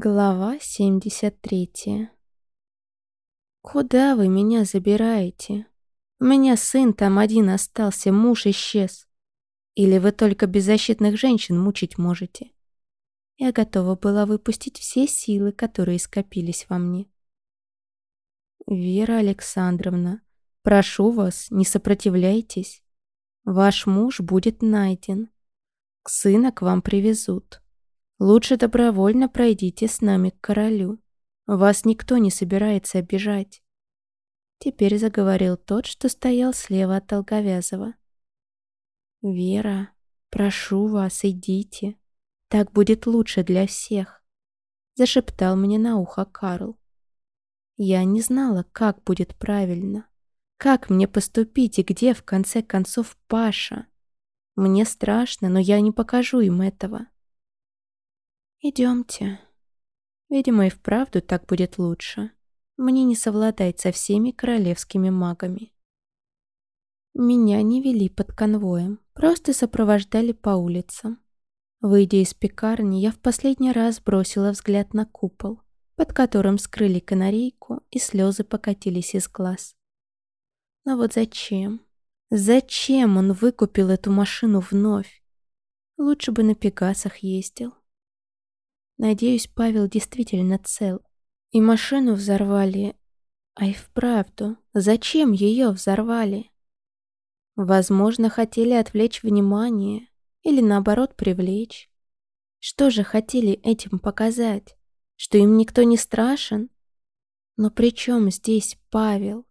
Глава 73 «Куда вы меня забираете? У меня сын там один остался, муж исчез. Или вы только беззащитных женщин мучить можете?» Я готова была выпустить все силы, которые скопились во мне. «Вера Александровна, прошу вас, не сопротивляйтесь. Ваш муж будет найден. Сына к вам привезут. Лучше добровольно пройдите с нами к королю. Вас никто не собирается обижать. Теперь заговорил тот, что стоял слева от Долговязова. «Вера, прошу вас, идите. Так будет лучше для всех», — зашептал мне на ухо Карл. Я не знала, как будет правильно. Как мне поступить и где, в конце концов, Паша? Мне страшно, но я не покажу им этого. «Идемте. Видимо, и вправду так будет лучше. Мне не совладать со всеми королевскими магами». Меня не вели под конвоем, просто сопровождали по улицам. Выйдя из пекарни, я в последний раз бросила взгляд на купол, под которым скрыли канарейку, и слезы покатились из глаз. Но вот зачем? Зачем он выкупил эту машину вновь? Лучше бы на Пегасах ездил. Надеюсь, Павел действительно цел. И машину взорвали. А и вправду, зачем ее взорвали? Возможно, хотели отвлечь внимание или наоборот привлечь. Что же хотели этим показать? Что им никто не страшен? Но при чем здесь Павел?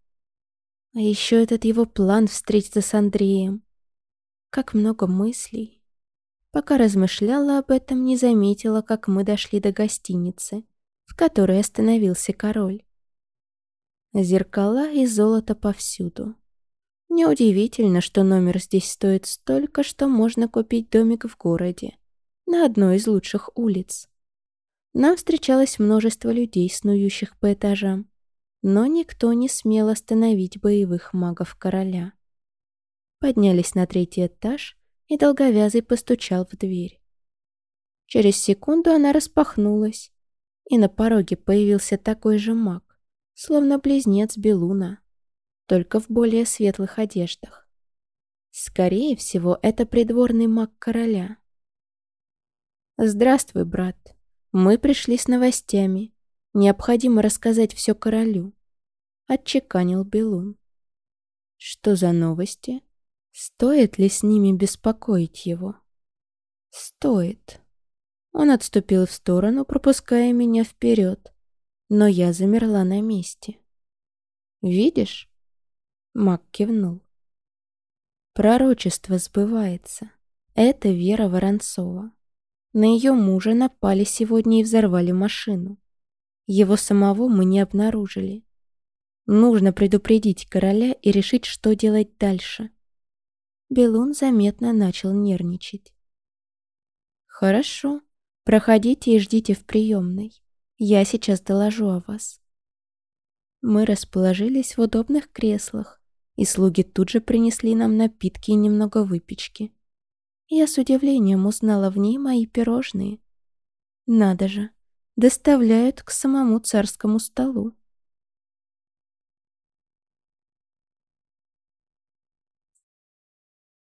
А еще этот его план встретиться с Андреем. Как много мыслей. Пока размышляла об этом, не заметила, как мы дошли до гостиницы, в которой остановился король. Зеркала и золото повсюду. Неудивительно, что номер здесь стоит столько, что можно купить домик в городе, на одной из лучших улиц. Нам встречалось множество людей, снующих по этажам, но никто не смел остановить боевых магов короля. Поднялись на третий этаж и долговязый постучал в дверь. Через секунду она распахнулась, и на пороге появился такой же маг, словно близнец Белуна, только в более светлых одеждах. Скорее всего, это придворный маг короля. «Здравствуй, брат. Мы пришли с новостями. Необходимо рассказать все королю», — отчеканил Белун. «Что за новости?» Стоит ли с ними беспокоить его? Стоит. Он отступил в сторону, пропуская меня вперед, но я замерла на месте. «Видишь?» Мак кивнул. Пророчество сбывается. Это Вера Воронцова. На ее мужа напали сегодня и взорвали машину. Его самого мы не обнаружили. Нужно предупредить короля и решить, что делать дальше. Белун заметно начал нервничать. «Хорошо. Проходите и ждите в приемной. Я сейчас доложу о вас». Мы расположились в удобных креслах, и слуги тут же принесли нам напитки и немного выпечки. Я с удивлением узнала в ней мои пирожные. Надо же, доставляют к самому царскому столу.